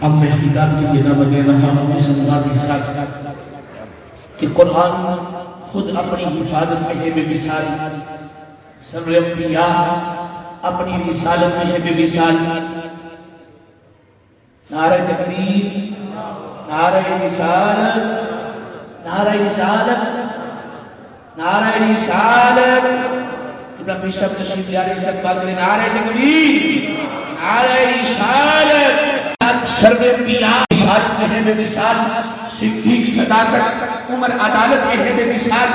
اب میں خطاب کی دینا بنے رہا ہوں، اس انداز کے ساتھ کہ قرآن خود اپنی حفاظت میں ہے، بے مثال۔ سر انبیاء اپنی رسالت میں ہے، بے مثال۔ نعرہ تکبیر، نعرہ رسالت نعرہ رسالت نعرہ رسالت۔ ابن بشپ تشریف لے رہے استقبال کریں، نعرہ تکبیر۔ صدیق صداقت، عمر عدالت کے ہے بے مثال،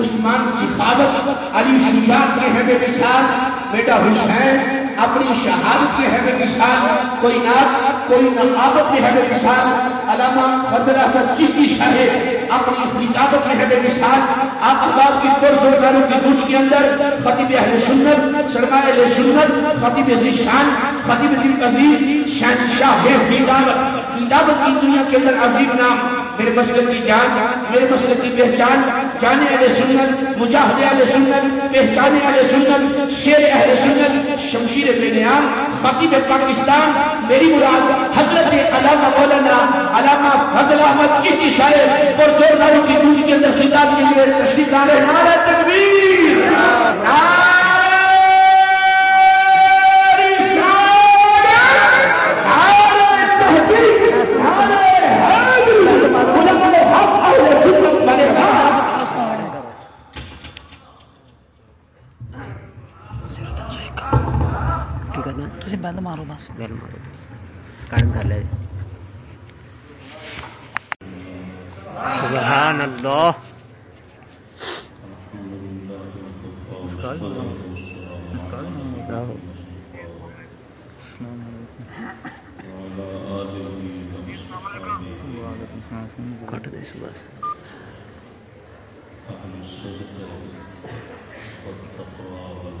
عثمان سخاوت علی شجاعت کے ہے بے مثال، بیٹا حسین اپنی شہادت کے ہے بے مثال کوئی نات کوئی نقابت کے ہے بے مثال علامہ فضل احمد چشتی شاہ اپنی خطابت کے ہے بے مثال آپ احباب کی پرزورداروں کی گنج کے اندر خطیب اہل سنت، سرمایہ اہل سنت، خطیب ذیشان خطیب دل عزیز شہنشاہ ہے خطابت خطابت کی دنیا کے اندر عظیم نام، میرے مسلک کی جان، میرے مسلک کی پہچان، جانے والے سنت، مجاہدے والے سنت، پہچانے والے سنت، شیر اہل سنت، شمشیر بینیان خطیب پاکستان، میری مراد حضرت علامہ مولانا، علامہ فضل احمد کی شاعر اور زور داروں کی دنیا کے اندر خطاب کے لیے تشریف لا رہے نعرہ تکبیر۔ نعرہ بند مارو بس بل مارو کن کر لے سبحان اللہ کٹ دے صبح سے من الله على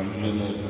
الحمد لله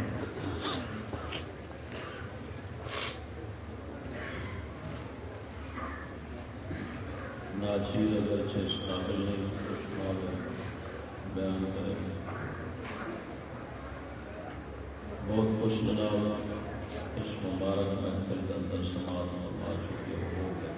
اچھے اس قابل نہیں خوشحال بیان کریں۔ بہت خوش جناب، اس مبارک محفل کے اندر سماعت فرما چکے ہو۔ گئے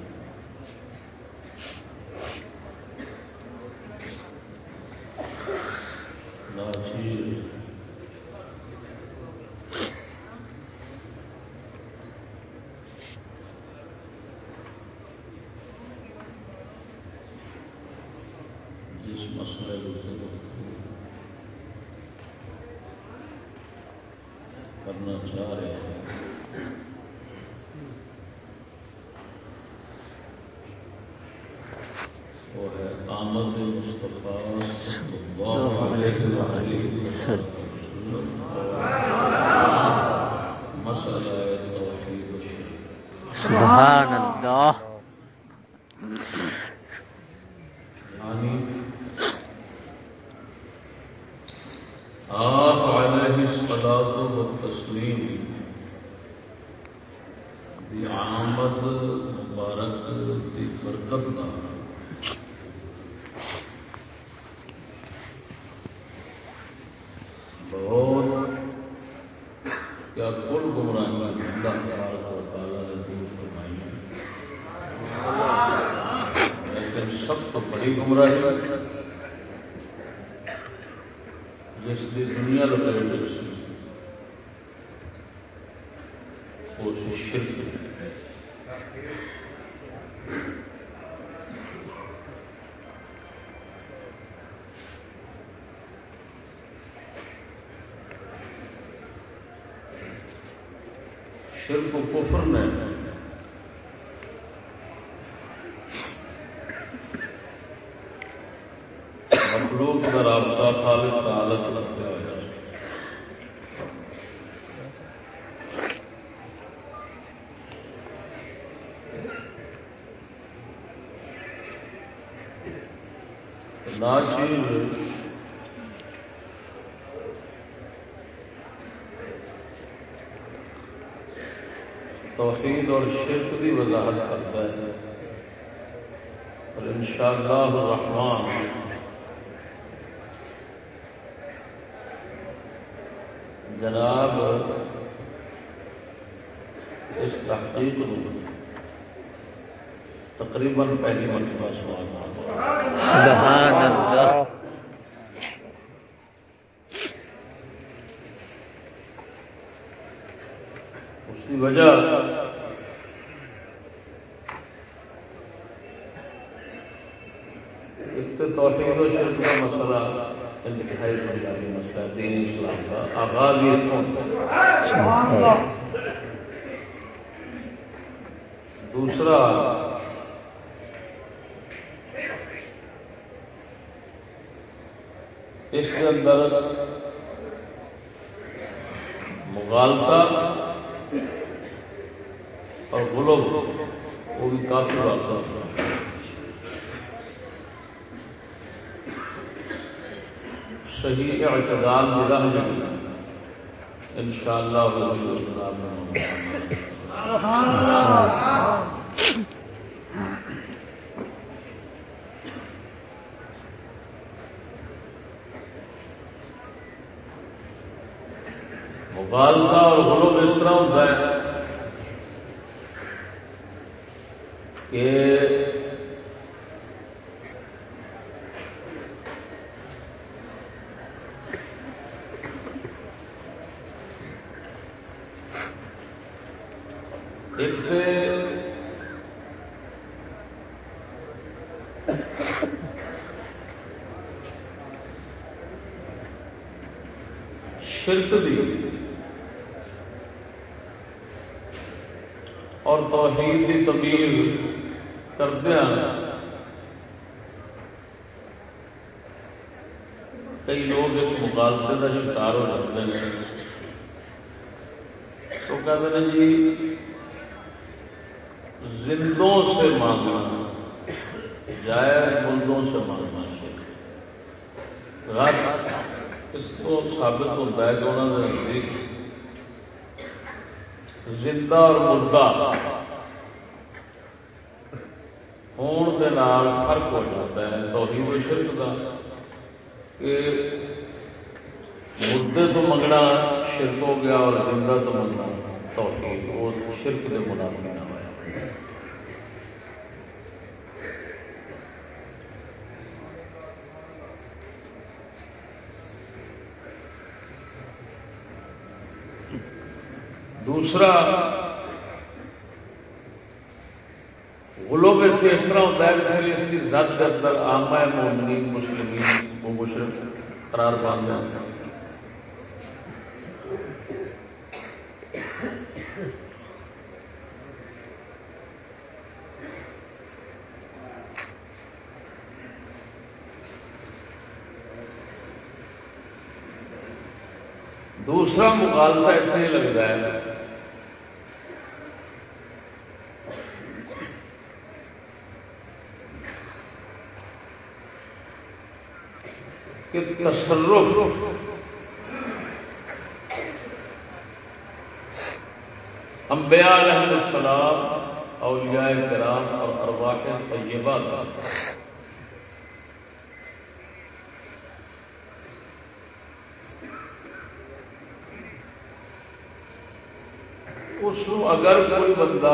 پر جس کی دنیا لوگ کوشش شرف و کفر میں جلدی وضاحت کرتا ہے۔ اور انشاءاللہ الرحمن۔ جناب، اس تحقیق کو تقریباً پہلی مرتبہ سبحان اللہ۔ اقدام میں رہ جائے ان شاء اللہ مبالغہ اور غلوب اس طرح ہوتا ہے کہ دوسرا مغالطہ اتنے لگتا ہے۔ کہ تصرف۔ انبیاء علیہ السلام، اولیاء کرام اور ارواح طیبہ کا۔ اس اگر کوئی بندہ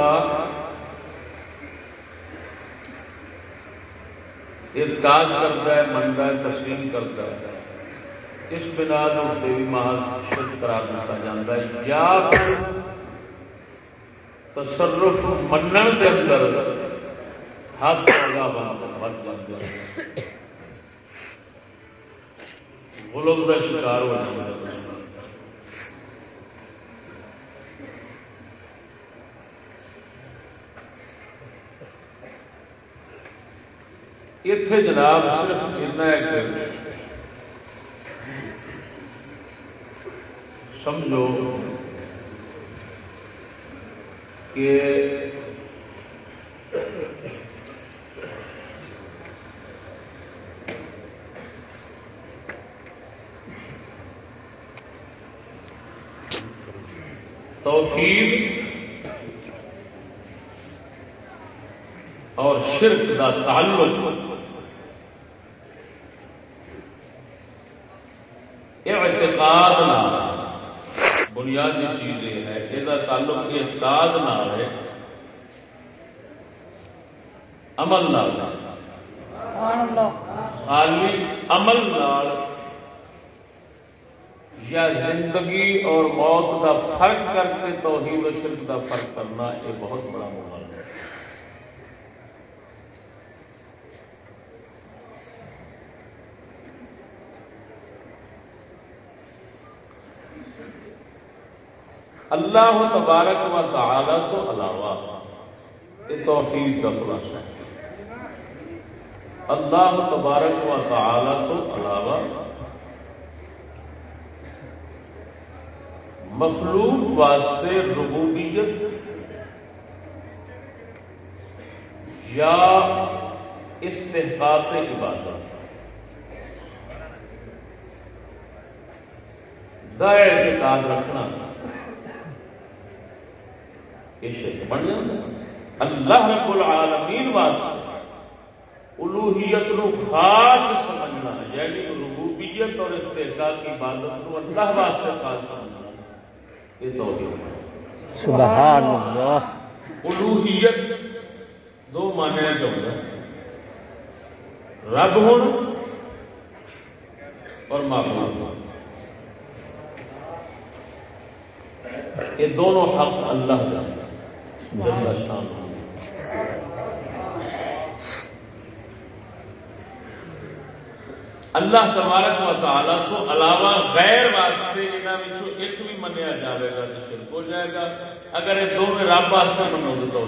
اعتقاد کرتا ہے، منتا ہے، تسلیم کرتا ہے، اس بنا سے بھی محض شرک قرار دیتا جاتا ہے۔ یا تصرف منن کے اندر ہاتھ لگا بن جاتا ہے غلوم کا شکار ہو جاتا ہے۔ اتے جناب صرف ایک سمجھو کہ توفیق اور شرک کا تعلق اعتقاد بنیادی چیز یہ ہے یہ تعلق اعتقاد نہ عمل خالی عمل نال یا زندگی اور موت کا فرق کر کے توحید و شرک کا فرق کرنا یہ بہت بڑا موبائل ہے۔ اللہ تبارک و تعالی تو علاوہ یہ توحید کا خلاصہ ہے۔ اللہ تبارک و تعالی تو علاوہ مخلوق واسطے ربوبیت یا استحقاق عبادت. دائر اعتقاد رکھنا یہ شرک بن جاتا اللہ رب العالمین واسطے الوحیت نو خاص سمجھنا یعنی ربوبیت اور استحقاق عبادت نو اللہ واسطے خاص سمجھنا یہ توحید سبحان اللہ۔ دو معنی جو رب ہوں اور معبود یہ دونوں حق اللہ کا اللہ تبارک و تعالیٰ تو علاوہ غیر واسطے یہاں ایک بھی منیا جائے گا تو شرک ہو جائے گا۔ اگر یہ دونوں رب واسطے منو تو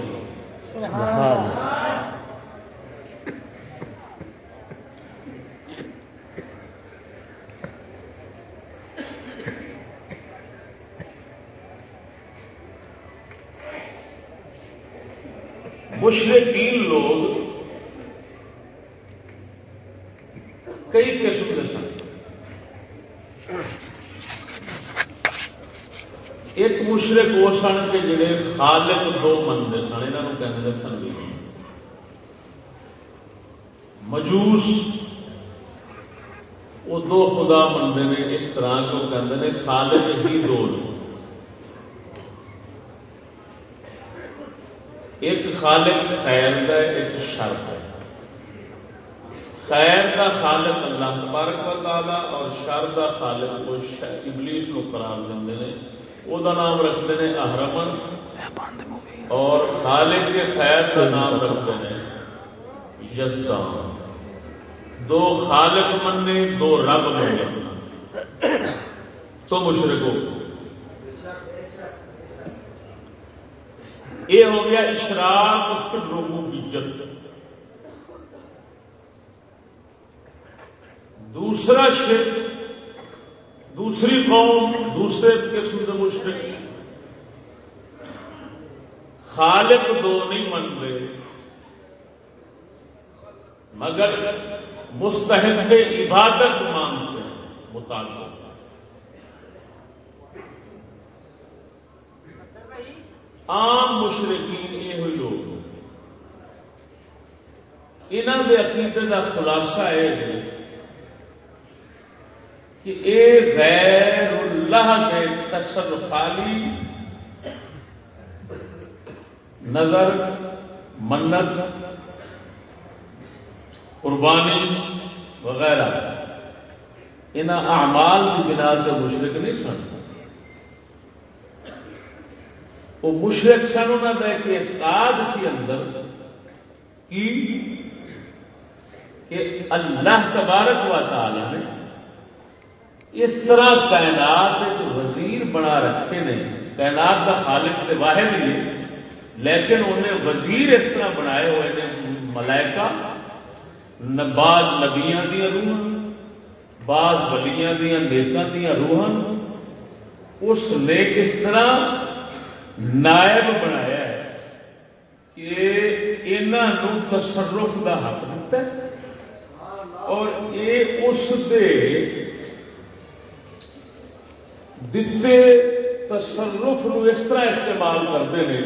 مشرقین لوگ کئی قسم کے سن ایک مشرق وہ سن کہ جڑے خالق دو مندر سن یہاں کہتے ہیں سن مجوس، وہ دو خدا منتے ہیں اس طرح کو کہتے ہیں خالق ہی دو ایک خالق خیر ہے، ایک شر ہے۔ خیر کا خالق اللہ تبارک و تعالی اور شر کا خالق کو ابلیس کو قرار دیں وہ نام رکھتے ہیں احرمن۔ اور خالق کے خیر کا نام رکھتے ہیں یزدان۔ دو خالق مننے دو رب مننے۔ تو مشرقوں یہ ہو گیا اشراق اس کے لوگوں کی جد دوسرا شرک، دوسری قوم، دوسرے قسم کے مشرق خالق دو نہیں منتے، مگر مستحق عبادت مانگتے ہیں مطالبہ عام مشرقین یہ ہوئی لوگ انہوں کے عقیدے کا خلاصہ یہ ہے کہ اے غیر اللہ کے تصد خالی نظر، منت، قربانی وغیرہ، ان اعمال کی بنا سے مشرق نہیں سن۔ وہ مشرق سن انہوں کا ایک اعتقاد سی اندر کی کہ اللہ تبارک و تعالی نے اس طرح کائنات وزیر بنا رکھے نے کائنات کا خالق کے واحد ہی ہے۔ لیکن انہیں وزیر اس طرح بنائے ہوئے نے، ملائکہ بعض نبیاں دیا روح بعض بلیاں دیا نیتوں دیا روح اس نے کس طرح نائب بنایا ہے کہ انہوں تصرف کا حق دیتا ہے۔ اور یہ اس دے دے تصرف نو اس طرح استعمال کرتے ہیں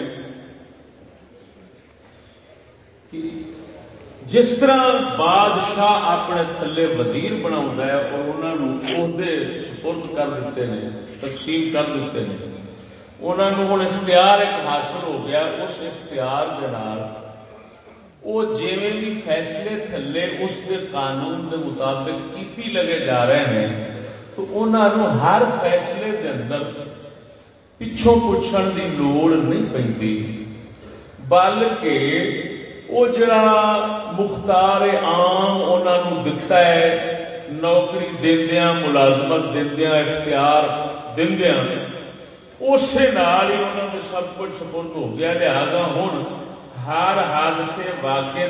کہ جس طرح بادشاہ اپنے تھلے وزیر بنا ہے اور انہوں سپرد کر دیتے ہیں تقسیم کر دیتے ہیں انہوں نے ہوں اختیار ایک حاصل ہو گیا اس اختیار کے وہ جیویں بھی فیصلے تھلے اس کے قانون کے مطابق کیتی لگے جا رہے ہیں تو انہوں ہر فیصلے کے اندر پچھوں پوچھنے کی لوڑ نہیں پی بلکہ وہ جڑا مختار آم انہوں دکھتا ہے، نوکری دیا ملازمت دیا اختیار دیا اسی نال ہی انہوں نے سب کچھ سپرد ہو گیا، لہذا ہوں ہر حادثے واقعے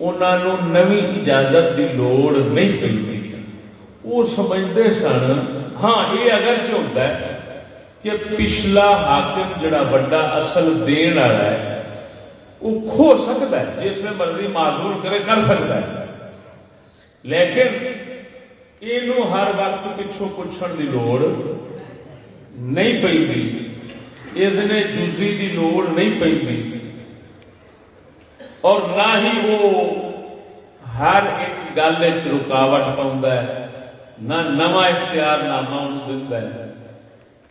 انہوں نو اجازت کی لوڑ نہیں پی وہ سمجھتے سن ہاں یہ اگر ہوتا ہے کہ پچھلا حاکم جڑا وڈا اصل دین والا ہے، وہ کھو سکتا ہے، جس میں مرضی معذور کرے، کر سکتا ہے۔ لیکن یہ ہر وقت پچھوں پوچھنے کی لوڑ نہیں پی اس نے جزی کی لوڑ نہیں پی اور نہ ہی وہ ہر ایک گل رکاوٹ پاؤں نہ نواں اختیار نامہ انہوں دتا ہے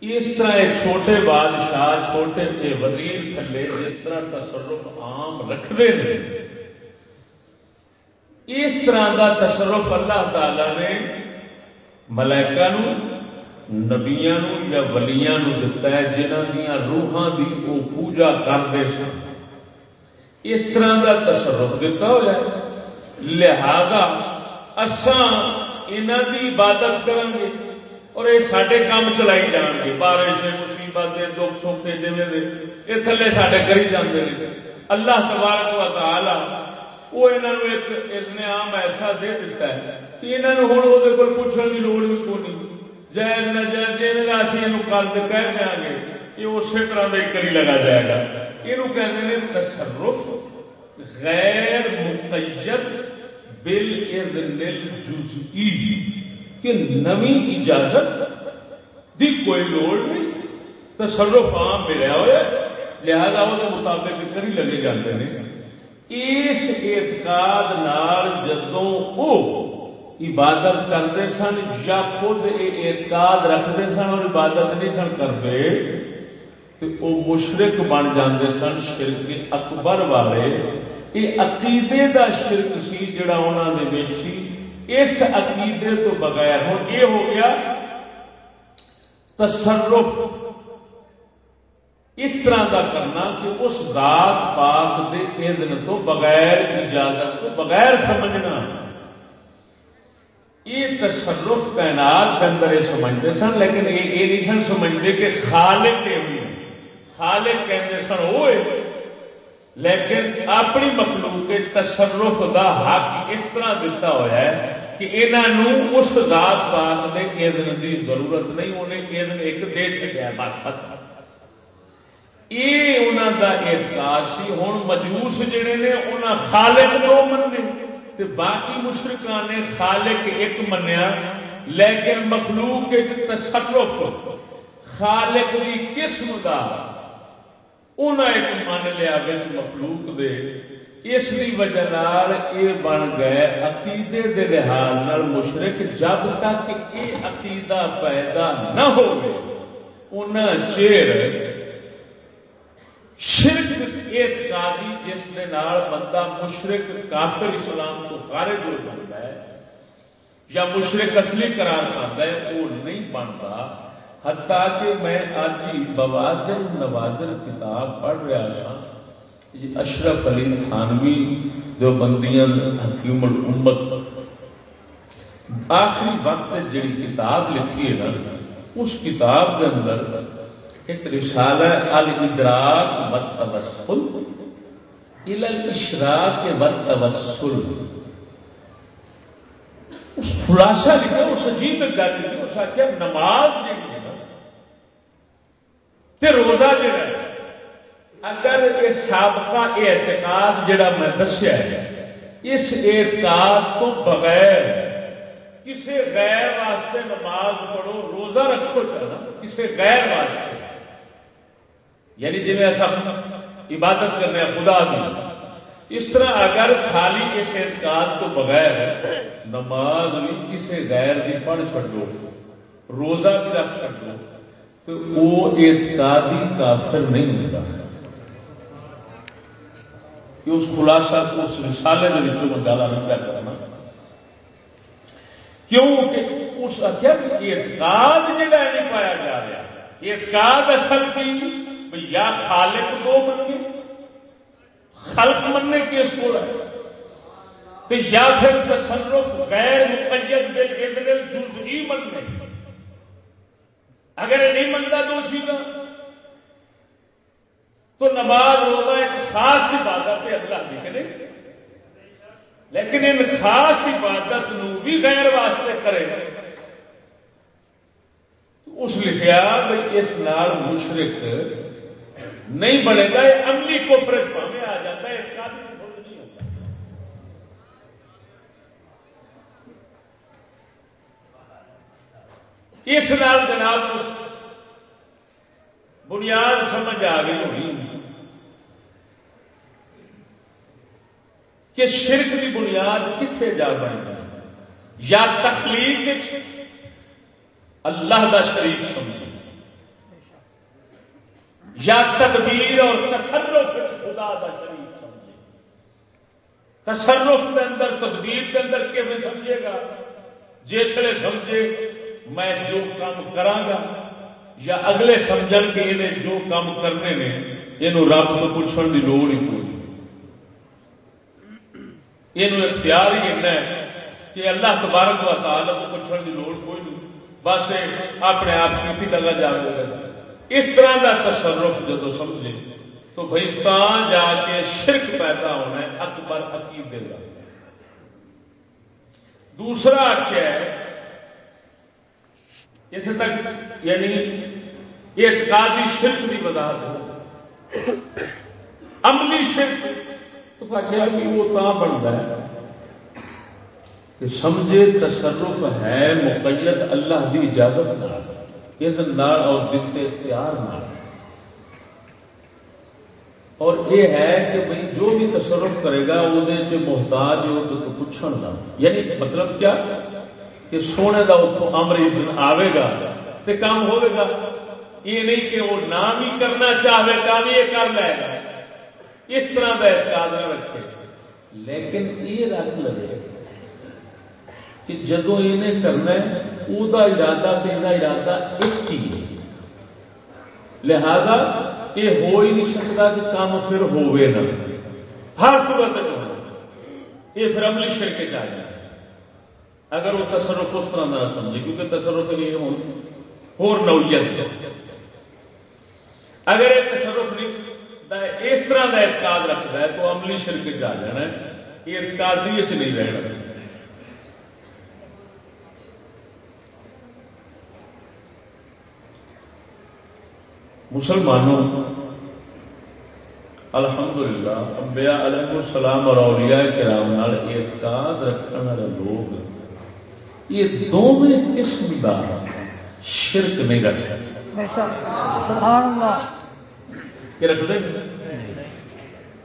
اس طرح ایک چھوٹے بادشاہ، چھوٹے کے وزیر تھلے جس طرح تصرف عام رکھتے ہیں۔ اس طرح کا تصرف اللہ تعالی نے ملائکا نبیا یا ولییا دتا ہے جنہ دیا روحان کی وہ پوجا کرتے سن اس طرح کا تصرف دتا ہوا لہذا اسان کی عبادت کریں گے اور یہ سارے کام چلائی جان گے بارش مصیبت دکھ سوکھے جی یہ تھلے سارے کری جاتے ہیں اللہ تبارک و تعالی وہ انہوں ایک اتنام ایسا دے دیتا ہے کہ انہوں ہوں وہ پوچھنے کی لوڑ بھی کون جائز نہ جائز جی اسی یہ کل کہہ دیا گے یہ اسی طرح کا کری لگا جائے گا یہ کہتے ہیں تصرف غیر مقید بل جزئی کہ نمی اجازت دی کوئی لوڑ نہیں، تصرف عام ملیا ہوا لہذا وہ مطابق کری لگے جاتے ہیں۔ اس اعتقاد نال جدوں وہ عبادت کرتے سن، یا خود یہ اعتقاد رکھتے سن اور عبادت نہیں سن کرتے، تو وہ مشرق بن جاندے سن، شرک اکبر والے۔ یہ عقیدے دا شرک سی جڑا انہوں نے سی اس عقیدے تو بغیر ہوں یہ ہو گیا تصرف اس طرح کا کرنا کہ اس ذات پاک دے اذن تو بغیر اجازت تو بغیر سمجھنا یہ تصرف کائنات کے اندر یہ سمجھتے سن لیکن یہ نہیں سن سمجھتے کہ خالق ہوئی خالق کہتے سن ہوئے لیکن اپنی مخلوق کے تصرف کا حق اس طرح دیتا ہوا ہے کہ انہوں اس ذات پاک نے اذن کی ضرورت نہیں، انہیں اذن ایک دے چکا بس یہ انہوں کا اعتقاد سی ہوں مجوس جڑے نے انہیں خالق دو مننے، تے باقی مشرقان نے خالق ایک منیا، لیکن مخلوق تصرف خالق کی قسم کا انہیں ایک من لیا بچ مخلوق دے اس کی وجہ یہ بن گئے عقیدے کے لحاظ مشرق جب تک یہ عقیدہ پیدا نہ ہو چیر شرک اعتقادی جس کے بندہ مشرق کافر اسلام کو خارج ہو جاتا ہے یا مشرق اصلی قرار پاتا ہے وہ نہیں بنتا حتیٰ کہ میں آج ہی بوادر نوادر کتاب پڑھ رہا تھا، یہ اشرف علی تھانوی جو بندیاں حکیم الامت آخری وقت جڑی کتاب لکھی ہے نا، اس کتاب کے اندر ایک رسالہ الادراک والتوسل۔ الى الاشراق والتوسل۔ اس خلاصہ لکھا، اس عجیب گل اس آخیا نماز جی روزہ جڑا اگر یہ سابقہ اعتقاد جڑا میں دسیا ہے، اس اعتقاد تو بغیر کسی غیر واسطے نماز پڑھو، روزہ رکھو چاہنا کسی غیر واسطے۔ یعنی جی ایسا عبادت کرنے خدا دی۔ اس طرح اگر خالی اس اعتقاد تو بغیر نماز بھی کسی غیر کی پڑھ چڑو روزہ بھی رکھ چڑو تو وہ اعتقادی کافر نہیں ہوتا۔ کہ اس خلاصہ کو اس رسالے کے بچوں میں گالا نہیں کیا کرنا کیونکہ اس آخیا اعتقاد جگہ نہیں پایا جا رہا۔ اعتقاد اصل کی یا خالق دو من گئے خلق مننے کی اس کو یا پھر تصرف غیر مقید بل جزئی مننے۔ اگر یہ نہیں منگتا دو چیزاں تو نماز روزہ ایک خاص عبادت ہے، اللہ کی کرے لیکن ان خاص عبادت نو بھی غیر واسطے کرے۔ تو اس لکھا بھائی اس نال مشرق نہیں بنے گا، یہ عملی کو پرت آ جاتا ہے اس نال جناب بنیاد سمجھ آ گئی ہوئی۔ کہ شرک کی بنیاد کتنے جا بن یا تخلیق اللہ کا شریک سمجھ یا تدبیر اور تصرف خدا کا شریک سمجھے تصرف کے اندر، تدبیر کے اندر کیسے سمجھے گا؟ جسے سمجھے میں جو کام کرا یا اگلے سمجھ کے انہیں جو کام کرنے نے یہ رب کو پوچھنے کی لوڑ ہی کوئی۔ یہ اختیار ہی ہے کہ اللہ تبارک و تعالی کو پوچھنے کی لوڑ کوئی نہیں۔ بس اپنے آپ کی لگا جائے اس طرح کا تصرف جدو سمجھے، تو بھائی تا جا کے شرک پیدا ہونا ہے، اکبر عقیدے کا دوسرا کیا ہے اتنے تک یعنی یہ اعتقادی شرک کی وضاحت ہو عملی شرک تو کیا کہ وہ تا بنتا ہے۔ کہ سمجھے تصرف ہے مقید اللہ کی اجازت اور دتے اختیار نہ اور یہ ہے کہ بھائی جو بھی تصرف کرے گا وہ محتاج ہو تو پوچھن کا یعنی مطلب کیا؟ کہ سونے کا اتوں امریک آئے گا تو کام ہوگا یہ نہیں کہ وہ نام ہی کرنا چاہے گا بھی یہ کر لے گا۔ اس طرح کا اعتقاد نہ رکھے۔ لیکن یہ رکھ لگے کہ جدو یہ کرنا وہ ارادہ دینا ارادہ ایک ہی ہے۔ لہذا یہ ہو ہی نہیں سکتا کہ کام پھر ہوئے نہ۔ ہر صورت یہ پھر عملی شر کے جائے۔ اگر وہ تصرف اس طرح نہ سمجھے، کیونکہ تصرف نہیں ہو اور نوعیت اگر یہ تصرف نہیں اس طرح کا اعتقاد رکھتا ہے، تو عملی شرک جا جانا ہے۔ یہ اعتقاد نہیں رہنا۔ مسلمانوں، الحمدللہ، انبیاء علیہ السلام اور اولیاء کرام اعتقاد رکھنے والے لوگ یہ دونوں قسم کا شرک نہیں رکھتے رکھتے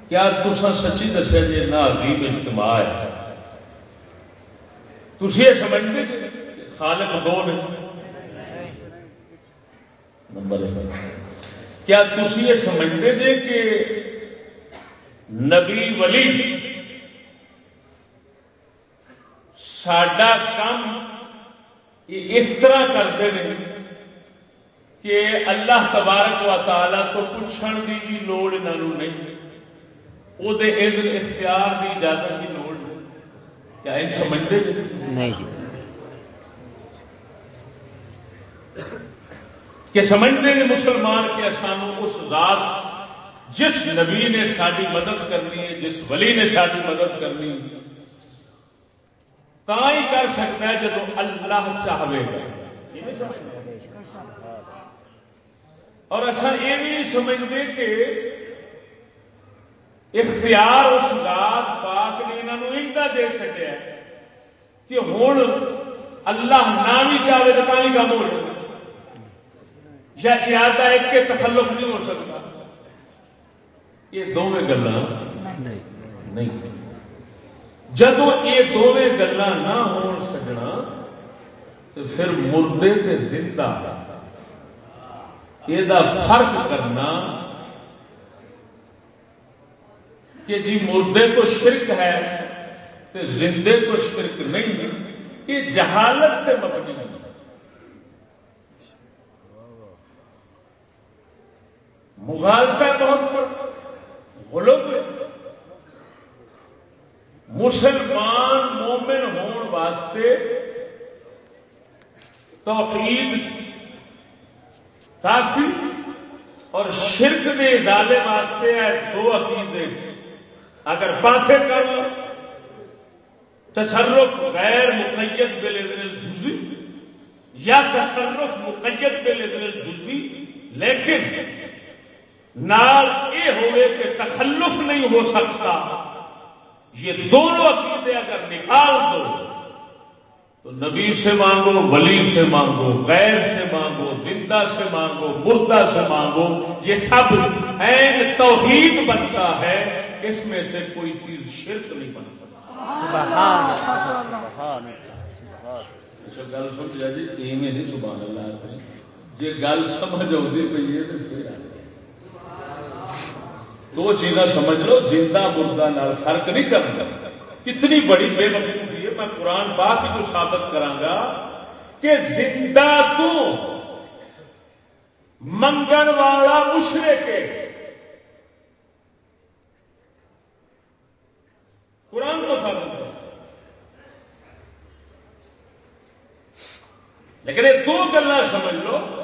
کیا تسا سچی دسیا جی نہ عظیم اجتماع ہے؟ تھی یہ سمجھتے خالق دو نے نمبر کیا تھی یہ سمجھتے جی کہ نبی ولی سڈا کام اس طرح کرتے ہیں کہ اللہ تبارک و تعالی تو پوچھنے کی بھی لوڑ انہوں نہیں وہ اختیار کی اجازت کی لوڑ نہیں۔ کیا ان سمجھتے نہیں۔ کہ سمجھتے ہیں مسلمان کہ سانو اس ذات جس نبی نے ساری مدد کرنی ہے جس ولی نے ساری مدد کرنی ہے تا ہی کر سکتا ہے جب اللہ چاہے گا اور اچھا یہ بھی سمجھتے کہ اختیار اس ذات پاک نے انہوں دے چکا کہ ہوں اللہ نہ بھی چاہے تو کام ہو جائے یا ارادہ ایک کے تخلف نہیں ہو سکتا یہ دونوں گلا نہیں جدو یہ دونوں گلا نہ ہو سکنا، تو پھر مردے کے زندہ یہ فرق کرنا کہ جی مردے کو شرک ہے تو زندے کو شرک نہیں یہ جہالت سے مبنی نہیں۔ مغالتا بہت غلط مسلمان مومن ہون واسطے توحید، کافی اور شرک کے ازالے واسطے ہے، دو عقیدے۔ اگر پاسے کر تصرف غیر مقیت بے لے جزی یا تصرف مقیت بے لے جزی لیکن نال یہ ہوئے کہ تخلف نہیں ہو سکتا۔ یہ دونوں عقیدے اگر نکال دو، تو نبی سے مانگو، ولی سے مانگو، غیر سے مانگو، زندہ سے مانگو، مردہ سے مانگو، یہ سب این توحید بنتا ہے، اس میں سے کوئی چیز شرک نہیں بن سکتا اچھا، گل سمجھا جی نہیں، سبحان اللہ جی گل سمجھ آتی پی ہے تو پھر دو چیزاں سمجھ لو، زندہ مردہ نال فرق نہیں کرنا۔ کتنی بڑی بے وقوفی ہے، میں قرآن بات ہی تو ثابت کرا کہ زندہ تو منگن والا مشرے کے قرآن کو ثابت کر لیکن یہ دو گلا سمجھ لو۔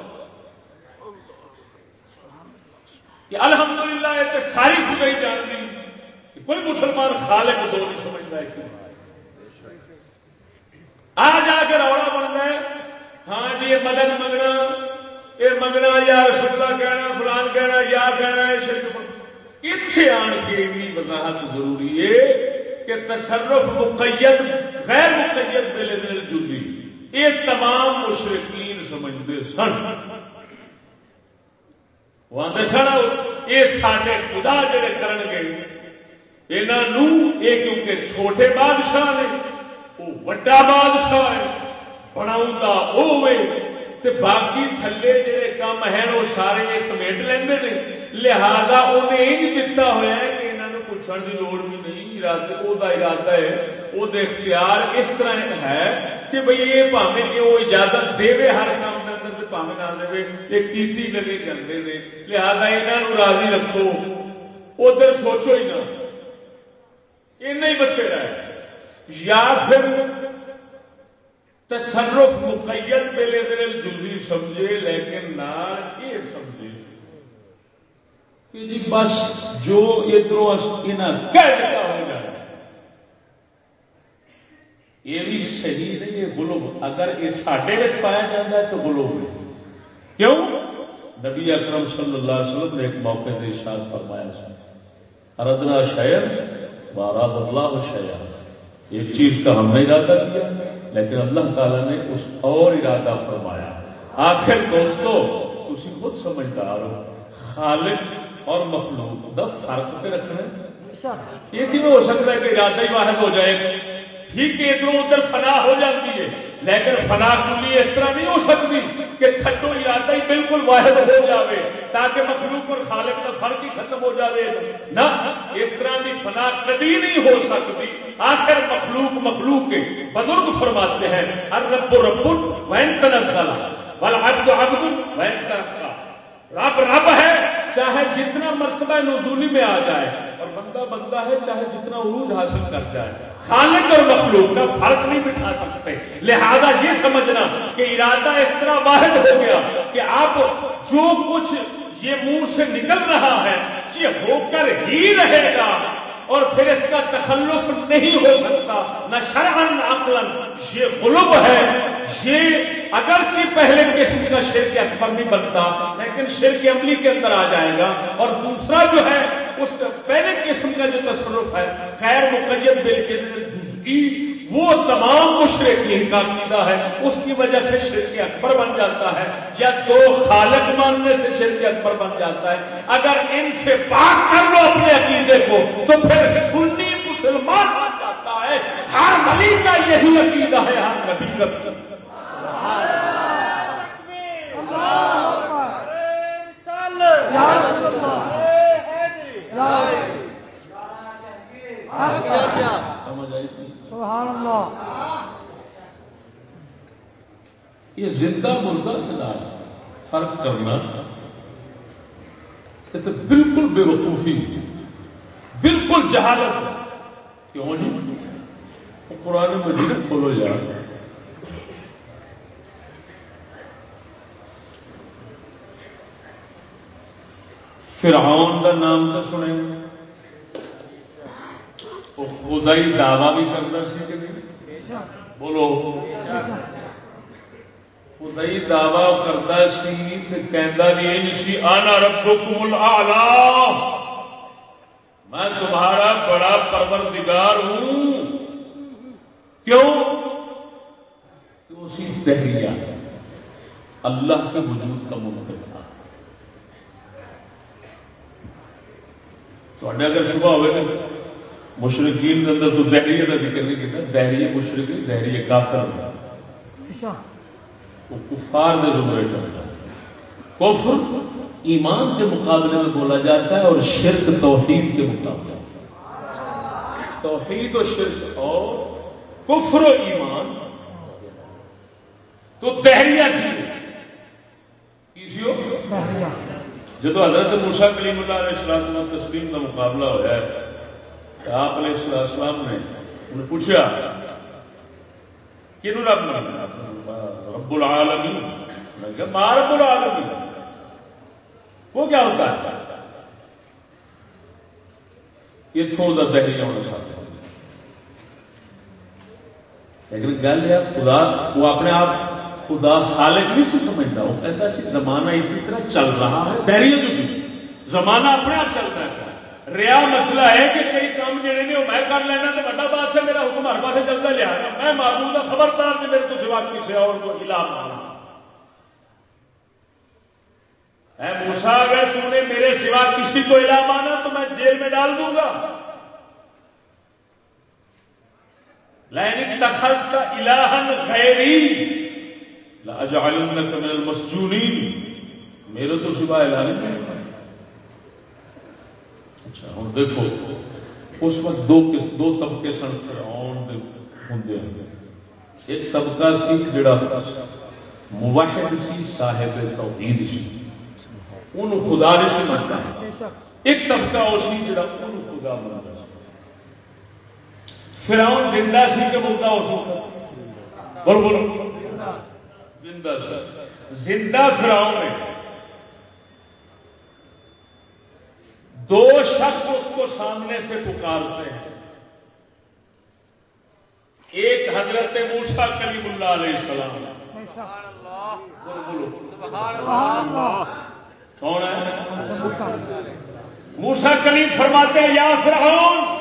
کہ الحمدللہ یہ تو ساری خدائی جان دی کوئی مسلمان خالق دو نہیں سمجھتا ہے کیوں؟ آ جا کے روڑا بننا ہے ہاں جی یہ مدد منگنا، یہ منگنا، یا رسولہ کہنا، فلان کہنا، یا کہنا ہے شرک اتنے آن کے بھی وضاحت ضروری ہے کہ تصرف مقید، غیر مقید میلے دل جزی یہ تمام مشرقین سمجھتے سن۔ وہ آدھے سڑا یہ سارے خدا جڑے کرن گے یہاں یہ کیونکہ چھوٹے بادشاہ نے وہ وڈا بادشاہ ہے بناؤں ہوئے تے باقی تھلے جڑے کام ہیں وہ سارے یہ سمیٹ لیندے نے۔ لہذا انہیں یہ دتا ہوا ہے کہ انہوں پوچھنے کی لوڑ بھی نہیں، ارادے وہ ارادہ ہے وہ اختیار اس طرح ہے کہ بھئی یہ پاوے کہ وہ اجازت دے ہر کام کے اندر پاوے نہ دے یہ کیتی لگے کرتے ہیں لہذا یہاں راضی رکھو ادھر سوچو ہی نہ یہ بچے رہے یا پھر تصرف مقید پہلے دل جلدی سمجھے لیکن نہ یہ سمجھے کہ جی بس جو ادھر کہہ دیتا ہوگا یہ بھی صحیح نہیں یہ گلوب اگر یہ ساڈے پایا جاتا ہے تو گلوب کیوں؟ نبی اکرم صلی اللہ علیہ وسلم نے ایک موقع کے ارشاد فرمایا اردنا شہر بارہ اللہ شہر ایک چیز کا ہم نے ارادہ کیا، لیکن اللہ تعالی نے اس اور ارادہ فرمایا۔ آخر دوستو تھی خود سمجھدار ہو، خالق اور مخلوق کا فرق پہ رکھنا۔ یہ کیوں ہو سکتا ہے کہ ارادہ ہی واحد ہو جائے؟ ٹھیک ہے ادھر ادھر فنا ہو جاتی ہے۔ لیکن فنا کلی اس طرح نہیں ہو سکتی کہ تھڈو ارادہ ہی بالکل واحد ہو جاوے، تاکہ مخلوق اور خالق کا فرق ہی ختم ہو جاوے۔ نہ، اس طرح کی فنا کبھی نہیں ہو سکتی۔ آخر مخلوق مخلوق کے بزرگ فرماتے ہیں ہر رب و رب وین تنزل بل عبد عبد وین ترقا رب رب ہے، چاہے جتنا مرتبہ نزولی میں آ جائے، اور بندہ بندہ ہے، چاہے جتنا عروج حاصل کر جائے۔ خالق اور مخلوق کا فرق نہیں بٹھا سکتے۔ لہذا یہ سمجھنا کہ ارادہ اس طرح واحد ہو گیا کہ آپ جو کچھ یہ منہ سے نکل رہا ہے، یہ ہو کر ہی رہے گا اور پھر اس کا تخلف نہیں ہو سکتا، نہ شرحن عقلن یہ غلب ہے۔ یہ اگرچہ پہلے قسم کا شیر کے اکبر نہیں بنتا، لیکن شیر کی عملی کے اندر آ جائے گا۔ اور دوسرا جو ہے، اس پہلے قسم کا جو تصرف ہے، خیر مقید بل کے جزئی، وہ تمام مشرقین کا عقیدہ ہے۔ اس کی وجہ سے شرک اکبر بن جاتا ہے، یا دو خالق ماننے سے شرک اکبر بن جاتا ہے۔ اگر ان سے بات کر لو اپنے عقیدے کو، تو پھر سنی مسلمان بن جاتا ہے۔ ہر نبی کا یہی عقیدہ ہے، ہر نبی کا۔ یہ زندہ مردہ علاج فرق کرنا۔ یہ تو بالکل بے وقوفی بالکل جہالت کیوں نہیں؟ قرآن مجید کھولو جا فرعون کا نام تو سنے۔ وہ خدا ہی دعوی بھی کرتا سی کہ نہیں؟ بولو۔ خدا ہی دعوی کرتا سی کہتا بھی یہ سی، آنا ربو کمل میں تمہارا بڑا پروردگار ہوں۔ کیوں؟ تو اسی دہریا اللہ کے وجود کا منتظر اگر شبہ ہوئے نا مشرقین کے اندر تو دہریے کا ذکر نہیں کیا دہریے مشرق دہریے کافر وہ کفار میں زمرے چلتا کفر ایمان کے مقابلے میں بولا جاتا ہے اور شرک توحید کے مقابلے توحید و شرک اور کفر و ایمان تو دہریا سی جب حضرت موسا کلیم اللہ علیہ السلام تسلیم کا مقابلہ ہوا ہے آپ علیہ السلام نے انہیں پوچھا کہ رب رب العالمین۔ ماں رب العالمین۔ وہ کیا ہوتا ہے؟ یہ تھوڑا دہلی ہونا چاہتا لیکن گل ہے، خدا وہ اپنے آپ خدا خالق نہیں سی سمجھتا، وہ کہتا سی زمانہ اسی طرح چل رہا ہے دہریے تھی زمانہ اپنے آپ چل رہا ہے۔ ریا مسئلہ ہے کہ کئی کام جڑے نے، وہ میں کر لینا تو بڑا بادشاہ میرا حکم ہر پاس چلتا لیا میں معلوم ہوں خبردار کہ میرے تو سوا کسی اور کو علاج مانا اے موسا اگر تم نے میرے سوا کسی کو الہ مانا تو میں جیل میں ڈال دوں گا۔ لینک دخل کا الہن غیری۔ لاجعلنک من المسجونین میرے تو سوا الہ نہیں اچھا ہوں، دیکھو، اس وقت دو دو طبقے سن، فرعون دے ہوندے ایک طبقہ سی، جڑا موحد سی، صاحب توحید سی۔ ان خدا نہیں سمجھتا ایک طبقہ وہ سی، جڑا ان خدا منتا فراؤن زندہ سی کہ مردہ ہو سکتا بول بولو۔ زندہ سی زندہ فراؤن ہے۔ دو شخص اس کو سامنے سے پکارتے ہیں۔ ایک حضرت موسا کلیم اللہ علیہ السلام۔ کون ہے؟ موسا کلیم فرماتے ہیں، یا فرعون!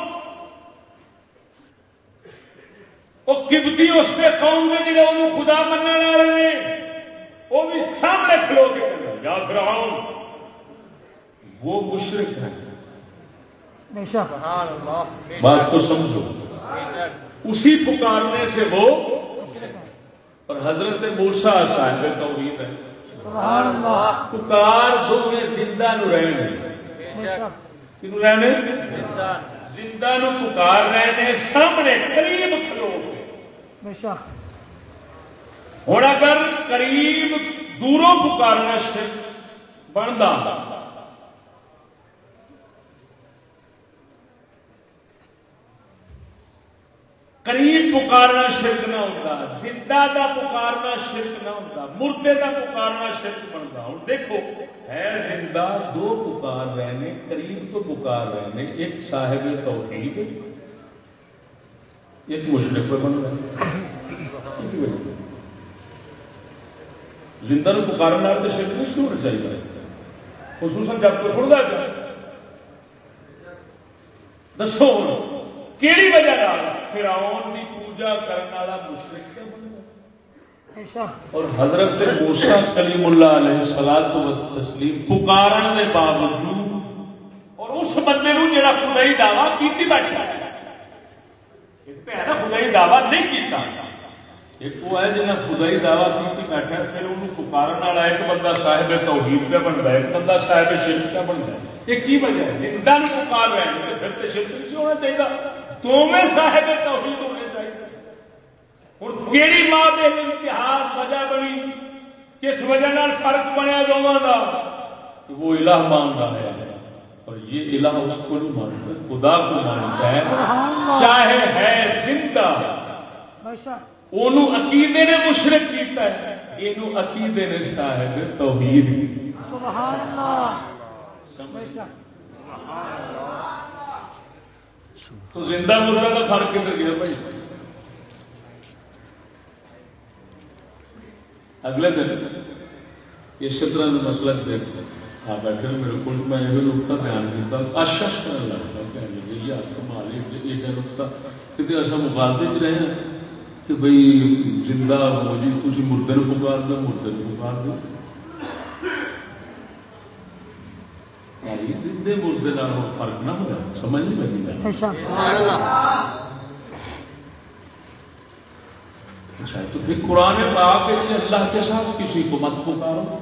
وہ کبتی اس پہ قوم کے جڑے انہوں خدا منع والے وہ بھی سامنے کھلو کے یا فرعون وہ مشرق ہے بات کو سمجھو اسی پکارنے سے وہ اور حضرت موسا صاحب توحید ہے پکار دو میں زندہ نو رہنے رہنے زندہ نو پکار رہے سامنے قریب کھلو ہوں اگر قریب دوروں پکارنا شرک بنتا قریب پکارنا شرک نہ ہوتا زندہ دا پکارنا شرک نہ ہوتا مردے دا پکارنا شرک بنتا ہوں دیکھو ہے زندہ دو پکار رہے ہیں، قریب تو پکار رہے ہیں، ایک صاحب توحید ایک مشرق پہ بن رہا ہے۔ زندہ نو پکارنا تو شرک نہیں ہونا چاہیے خصوصاً جب تو سن گا دسو کیڑی وجہ فراؤن کی پوجا کرنے والا مشرق اور حضرت موسا کلیم اللہ علیہ سلاد تسلیم پکارن کے باوجود اور اس بندے کو جڑا خدائی دعوی کی بیٹھا نا خدائی دعوی نہیں کیتا ایک وہ ہے جنہیں خدائی دعوی کی بیٹھا پھر انہوں پکارن والا ایک بندہ صاحب توحید پہ بنتا ہے ایک بندہ صاحب شرک پہ بنتا ہے یہ کی وجہ ہے زندہ پکار رہے ہیں پھر تو شرک نہیں ہونا چاہیے دونوں صاحب توحید ہونے چاہیے ہوں کہڑی ماں کے اتحاد وجہ بنی کس وجہ فرق بنیا دونوں کا وہ الہ مان رہا ہے اور یہ الہ اس کو نہیں مانتا خدا کو مانتا ہے چاہے ہے زندہ۔ انہوں عقیدے نے مشرق کیتا ہے یہ عقیدے نے صاحب توحید۔ سبحان اللہ۔ تو زندہ مردہ کا فرق کدھر گیا بھائی؟ اگلے دن اس طرح کا مسئلہ دیکھ بیٹھے میرے کو میں یہ نقطہ بیان کیا آشش کرنے لگتا یہ آپ کمال یہ نقطہ کتنے ایسا مخالفے چ رہے ہیں کہ بھائی زندہ ہو جی تھی مردے پکار دو مردے پکار دو زندے مردے فرق نہ ہوا سمجھ نہیں لگی اچھا تو پھر قرآن پاک کے اللہ کے ساتھ کسی کو مت پکارو۔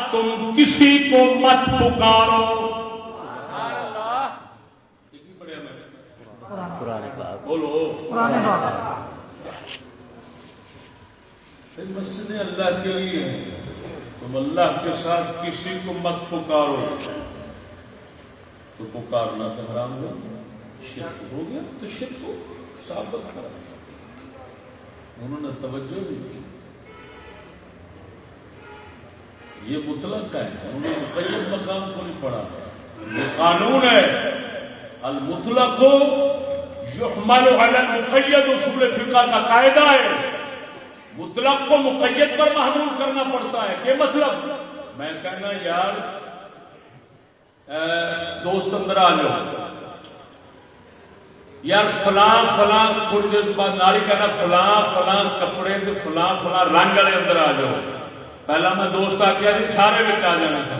تم کسی کو مت پکارو۔ بولو۔ مسجد اللہ کے لیے تم اللہ کے ساتھ کسی کو مت پکارو۔ تو پکارنا تو حرام ہو شرک ہو گیا تو شرک ہو۔ ثابت کرا انہوں نے توجہ نہیں کی۔ یہ مطلق ہے، انہوں نے مقید مقام کو نہیں پڑھا یہ قانون ہے۔ المطلق کو یحمل علی المقید اصول فقہ کا قاعدہ ہے۔ مطلق کو مقید پر محمول کرنا پڑتا ہے۔ کہ مطلب۔ میں کہنا، یار دوست اندر آ جاؤ۔ یار، فلاں فلاں تھوڑی دیر بعد ناری کہنا، فلاں فلاں کپڑے فلاں فلاں رنگ والے اندر آ جاؤ۔ پہلا میں دوست آ جی سارے بچ آ جانا تھا۔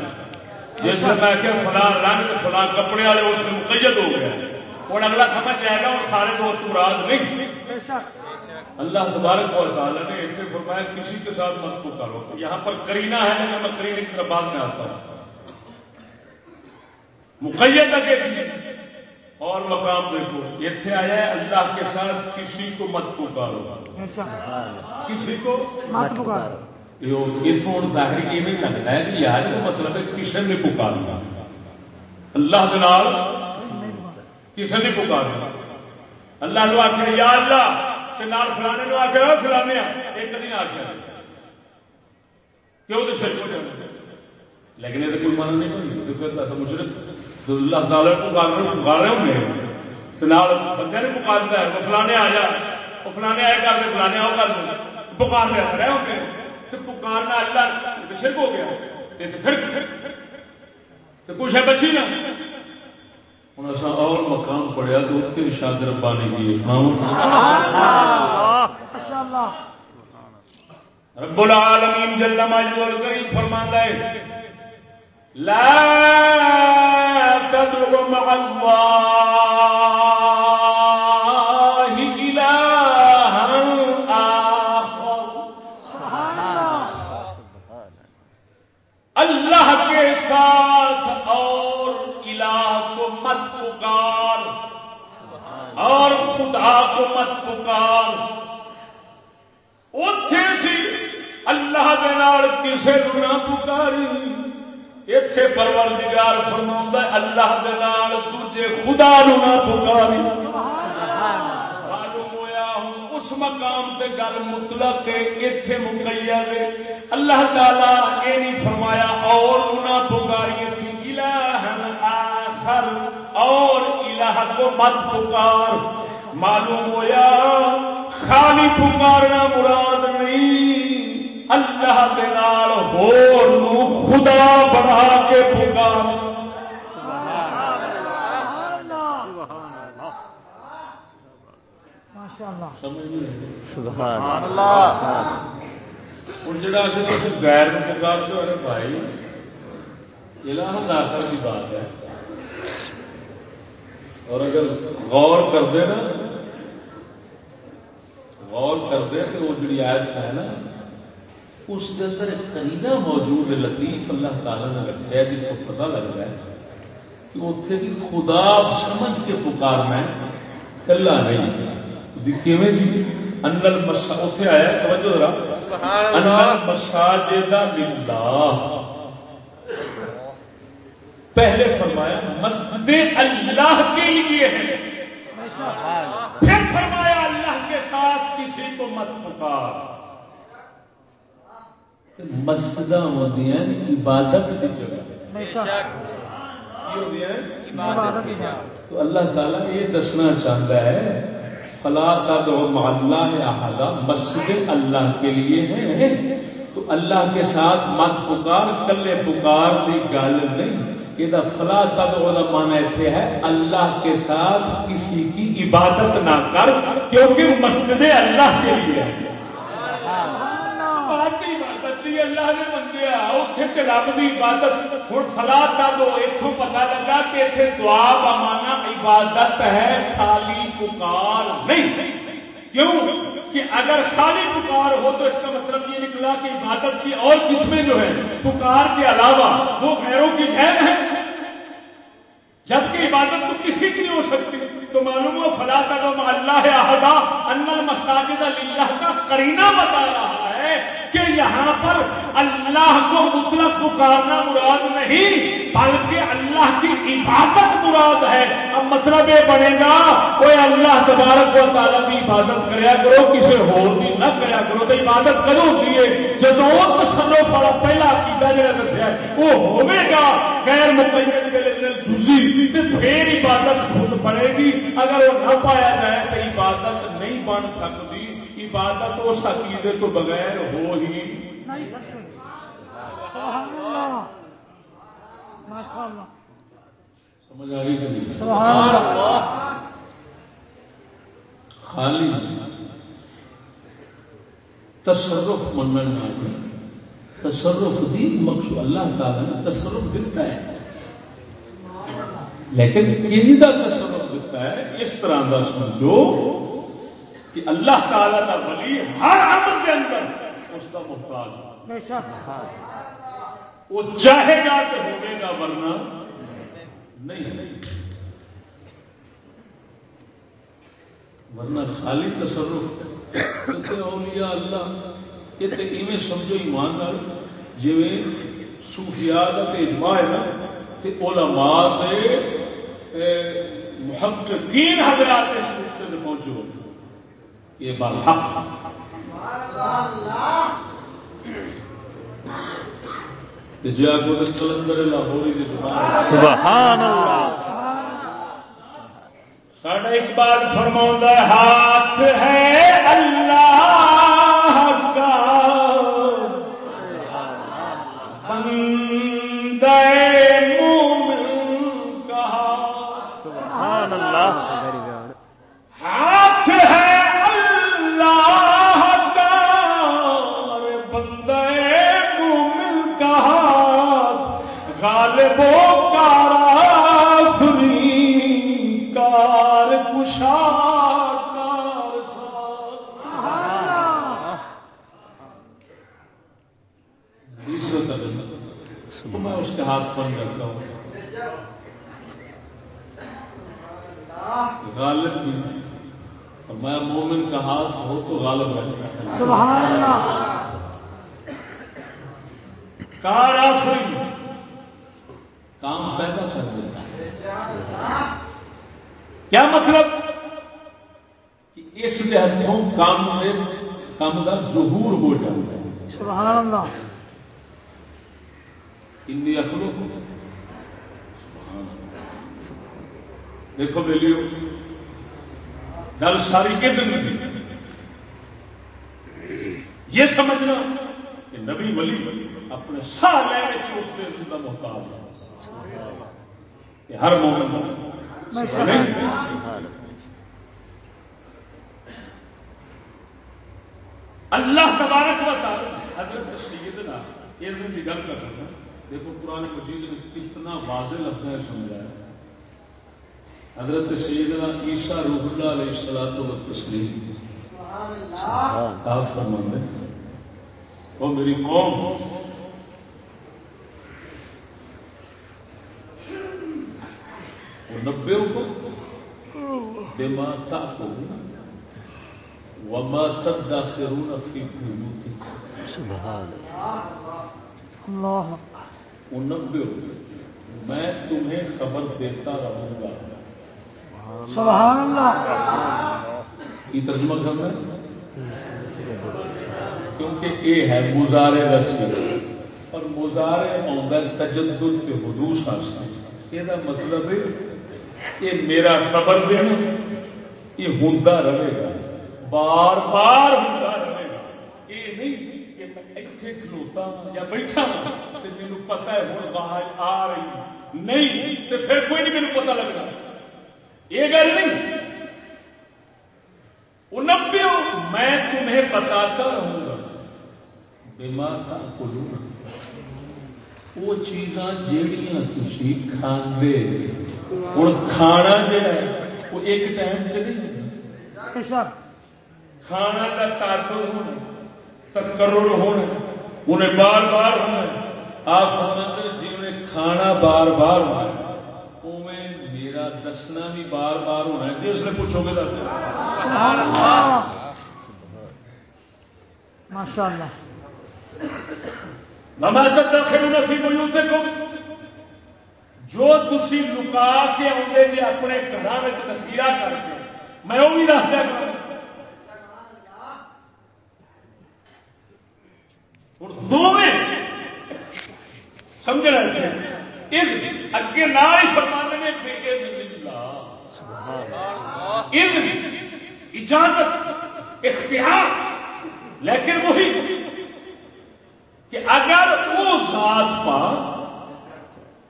جس میں میں کہ فلاں رنگ فلاں کپڑے والے اس میں مقید ہو گیا۔ اور اگلا سمجھ جائے گا اور سارے دوست مراد نہیں۔ اللہ تبارک اور تعالیٰ نے اتنے فرمایا کسی کے ساتھ مت کو کرو یہاں پر کرینا ہے لیکن میں کرینے کی بعد میں آتا ہوں۔ مقید کے اور مقام دیکھو۔ اتنے آیا ہے اللہ کے ساتھ کسی کو مت پکارو۔ کسی کو مت پکارو۔ اتوں ظاہر یہ لگتا ہے کہ یار یہ مطلب ہے کسی نے پکارنا اللہ کے کسی نے پکارنا اللہ لو آخر یا اللہ فلانے لو آخر فلانے ایک نہیں آخر کیوں تو شرک ہو جانا لیکن یہ کوئی من نہیں ہوئی تو مشرق اللہ تعالیٰ پکار پکار رہے ہوں گے بندے نے پکارتا ہے وہ فلانے آ جا وہ فلانے آئے کر فلانے آؤ کر پکار رہے ہوں گے تو پکارنا اللہ شرک ہو گیا تو کچھ ہے۔ بچی نا ہوں اصا اور مقام پڑیا تو اتنے ارشاد ربانی کی رب العالمین جل مجدول کریم فرماندا ہے۔ لا تدعو مع الله کسی کو نہ پکاری۔ اتے پرور دگار فرما اللہ دجے خدا نو نہ پکاری۔ اس مقام سے گل مطلق اتنے مکیا اللہ تعالیٰ یہ نہیں فرمایا، اور انہیں پکاری۔ آخر، اور الہ کو مت پکار۔ معلوم ہوا خالی پکارنا مراد نہیں۔ اللہ نال ہو خدا بنا کے پکار جڑا غیر بھائی الہ ناصر کی بات ہے۔ اور اگر غور کر دے نا غور کر دے تو وہ جڑی آیت ہے نا اس کے اندر ایک موجود ہے لطیف اللہ تعالیٰ نے رکھا ہے جس کو پتا لگ رہا ہے کہ اتنے بھی خدا سمجھ کے پکارنا ہے کلا نہیں۔ کیویں جی؟ انل مسا اتنے آیا توجہ ذرا۔ انل مساجد للہ۔ پہلے فرمایا مسجد اللہ کے لیے ہے۔ پھر فرمایا اللہ کے ساتھ کسی کو مت پکار۔ مسجد ہوتی ہیں عبادت کی جگہ۔ تو اللہ تعالیٰ یہ دسنا چاہتا ہے فلا کا تو محلہ مسجد اللہ کے لیے ہے تو اللہ کے ساتھ مت پکار کلے پکار کی گل نہیں۔ یہ فلا تب وہ مانا اتنے ہے اللہ کے ساتھ کسی کی عبادت نہ کر کیونکہ مسجد اللہ کے لیے ہے اللہ نے منگیا اتنے رب کی عبادت۔ ہوں فلا تب اتوں پتا لگا کہ اتنے دعا بمانا عبادت ہے، خالی پکار نہیں۔ کیوں؟ کہ اگر خالی پکار ہو تو اس کا مطلب یہ نکلا کہ عبادت کی اور قسمیں جو ہیں، پکار کے علاوہ وہ غیروں کی غیر ہے جبکہ عبادت تو کسی کی نہیں ہو سکتی، تو معلوم ہو فلا کا نام اللہ احدا ان مساجد اللہ کا کرینہ بتا رہا ہے کہ یہاں پر اللہ کو مطلق پکارنا مراد نہیں، بلکہ اللہ کی عبادت مراد ہے۔ اب مطلب یہ بنے گا کوئی اللہ تبارک و تعالیٰ کی عبادت کریا کرو کسی ہوتی نہ کریا کرو تو عبادت کرو ہوتی ہے؟ جب تسلو پڑا، پہلا عقیدہ جہاں دسیا وہ ہوگا غیر مقید جزی پھر عبادت خود بنے گی۔ اگر وہ نہ پایا جائے تو عبادت نہیں بن سکتی۔ عبادت اس عقیدے تو بغیر ہو ہی خالی تصرف مننا تصرف دی مقصود اللہ تعالی نے تصرف دیتا ہے۔ لیکن کنی کا تصرف دیتا ہے؟ اس طرح کا سمجھو۔ کہ اللہ تعالی کا ولی ہر عمل کے اندر اس کا محتاج وہ چاہے گا تو ہوگے گا ورنہ نہیں ورنہ خالی تصرف اولیاء اللہ یہ تو ایویں سمجھو ایمان نال جی صوفیاء کا اجماع ہے نا علماء دے محققین حضرات اس نقطے میں پہنچو یہ بات حق۔ جی کو کلندر لاہوری سبحان اللہ۔ ساڈا اقبال فرما ہاتھ ہے۔ دیکھو بلیو گل ساری کتنی تھی یہ سمجھنا کہ نبی ولی اپنے سا لینے سے اس کے کا محتاج ہے۔ کہ ہر مومن اللہ تبارک و تعالی حضرت سیدنا یہ گل کر رہا دیکھو قرآن مجید نے کتنا واضح لفظ ہے سمجھایا حضرت سیدنا عیسیٰ روح اللہ علیہ السلام و تسلیم آپ فرمانے وہ میری قوم۔ نبے کو۔ بے ماتا کو وما تدخرون فی بیوتکم۔ سبحان اللہ۔ نبے میں تمہیں خبر دیتا رہوں گا۔ سبحان اللہ۔ یہ ترجمہ کرنا ہے کیونکہ یہ ہے مزارے رسمی اور مزارے آدھا تجدد کے حدوث حاصل۔ یہ مطلب ہے یہ میرا خبر دینا یہ ہوں رہے گا۔ بار بار ہوں رہے گا۔ یہ نہیں کہ میں اتنے کھلوتا ہاں یا بیٹھا ہاں تو مینو پتا ہے ہوں باہر آ رہی ہاں۔ نہیں تو پھر کوئی نہیں مینو پتا لگنا۔ یہ گل نہیں۔ نبے میں تمہیں بتاتا رہوں گا۔ بیمار کا کلو وہ چیزاں جہاں تھی کھانے ہوں کھانا جہا وہ ایک ٹائم سے نہیں کھانا کا تاثر ہونا تکرر ہونا انہیں بار بار ہونا آپ سمجھتے جی کھانا بار بار ہونا میرا دسنا بھی بار بار ہونا ہے جی اس نے پوچھو گے دس اللہ۔ ماشاء اللہ مما تدخلون فی بیوتکم جو تھی لکا کے آدھے جی اپنے گھر تخیرا کر کے میں وہ بھی دس دیا ہوں دونوں سمجھ رہے ہیں اگے نہ ہی فرمانے میں اجازت اختیار۔ لیکن وہی کہ اگر وہ ذات پا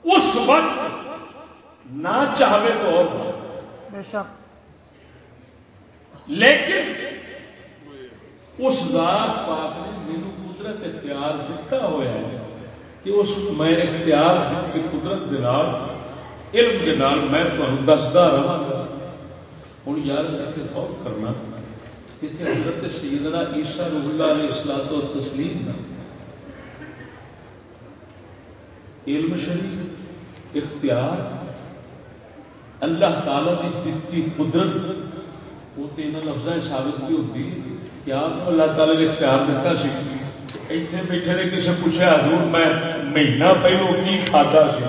اس وقت نہ چاہے تو اور بے شک۔ لیکن اس ذات پاک نے میرے قدرت اختیار دیتا ہوا ہے۔ کہ اس میں اختیار کی قدرت دے نال، علم دے نال میں تمہیں دستا رہا ہوں یار اتنے غور کرنا اتنے حضرت سیدنا عیسیٰ روح اللہ علیہ السلام اور تسلیم نہ علم شریف، اختیار، اللہ تعالی کی دتی قدرت، وہ تو یہاں لفظ ثابت بھی ہوتی کہ آپ اللہ تعالی نے اختیار دیتا سی۔ اتنے بیٹھے نے کسی پوچھا حضور میں مہینہ پہلو کی کھادا سی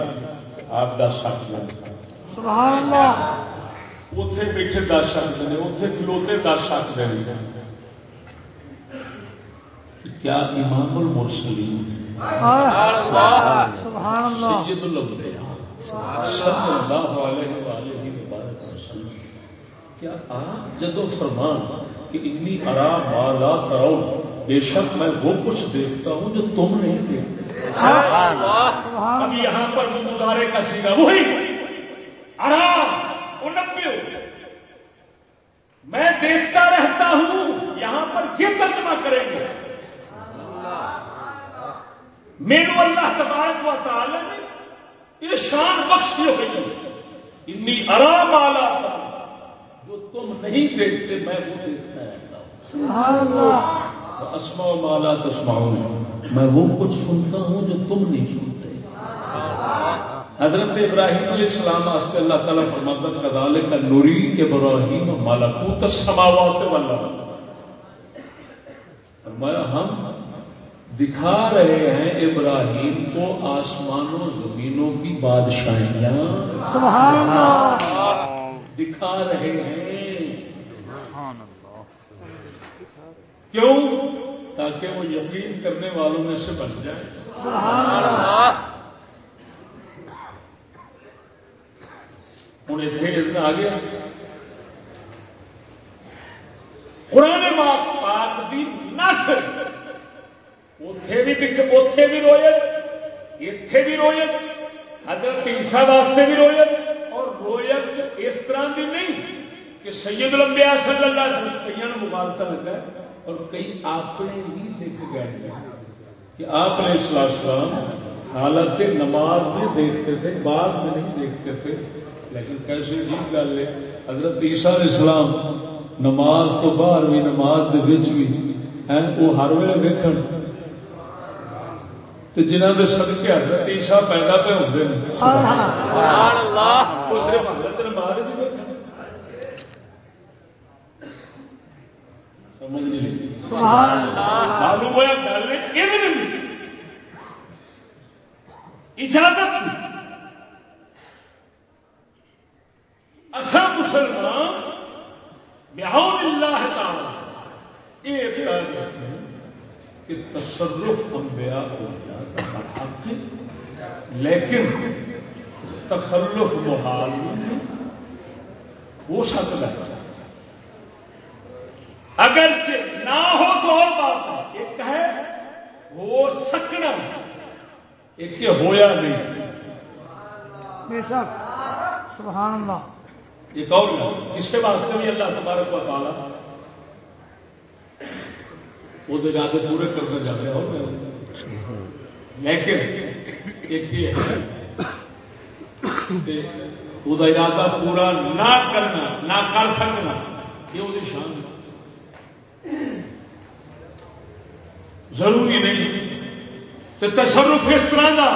آپ دس سکتے اتے بیٹھے دس سکتے ہیں اتے کلوتے دس سکتے ہیں کیا امام المرسلین سبحان اللہ سید الانبیاء صلی اللہ علیہ وآلہ وبارک وسلم کیا آپ جدو فرمان کہ انی ارا مالا کرو بے شک میں وہ کچھ دیکھتا ہوں جو تم نہیں دیکھتے۔ سبحان اب یہاں پر مظاہرے کا سیدھا وہی۔ آرام انبیو میں دیکھتا رہتا ہوں یہاں پر یہ ترجمہ کریں گے۔ میرو اللہ تبارک و تعالی نے یہ شان بخشی ہوئی ہے۔ انی آرام آلہ جو تم نہیں دیکھتے میں وہ دیکھتا رہتا ہوں۔ سبحان اللہ۔ اسما مالا تسماؤں میں وہ کچھ سنتا ہوں جو تم نہیں سنتے۔ حضرت ابراہیم علیہ السلام واسطے اللہ تعالیٰ فرماتا کدال کا نوری ابراہیم مالاکوت السماوات والا فرمایا ہم دکھا رہے ہیں ابراہیم کو آسمانوں زمینوں کی بادشاہیاں۔ سبحان اللہ۔ دکھا رہے ہیں۔ کیوں؟ تاکہ وہ یقین کرنے والوں میں سے بن جائے۔ سبحان اللہ۔ ہوں اتنے آ گیا قرآن پاک پاک دی نسل اتے بھی اتے بھی رویت اتے بھی رویت، حضرت عیسیٰ واسطے بھی رویت، اور رویت اس طرح کی نہیں کہ سید لمبیا صلی اللہ علیہ وسلم کئی مبارکہ لگا ہے۔ اور کئی اپنے بھی دیکھ گئے کہ آپ نے اسلام حالت نماز بھی دیکھتے تھے بعد میں نہیں دیکھتے تھے۔ لیکن کیسے عجیب گل ہے حضرت عیسیٰ علیہ السلام نماز تو باہر بھی نماز بھی ہیں وہ ہر ویلے ویکھن۔ تے جنہاں دے صدقے حضرت عیسیٰ پیدا پہ ہوندے نے سبحان اللہ وہ صرف حضرت نماز ہی ویکھن سمجھ نہیں لگی سبحان اللہ معلوم ہوا گل اجازت اصا مسلمان بیاون اللہ تعالی۔ یہ اعتراض کرتے کہ تصرف انبیاء کو حق لیکن تخلف محال ہو سکتا ہے۔ اگر نہ ہو تو اور بات ہے۔ ایک ہے ہو سکنا ایک کہ ہویا نہیں۔ بے شک۔ سبحان اللہ۔ ایک اور اس کے واسطے بھی اللہ تبارک و تعالی وہ ارادے پورے کرنا چاہتے ہیں۔ اور لیکن ایک یہ ہے وہ ارادہ پورا نہ کرنا نہ کر سکنا یہ وہ شان ہے۔ ضروری نہیں تو تصرف اس طرح کا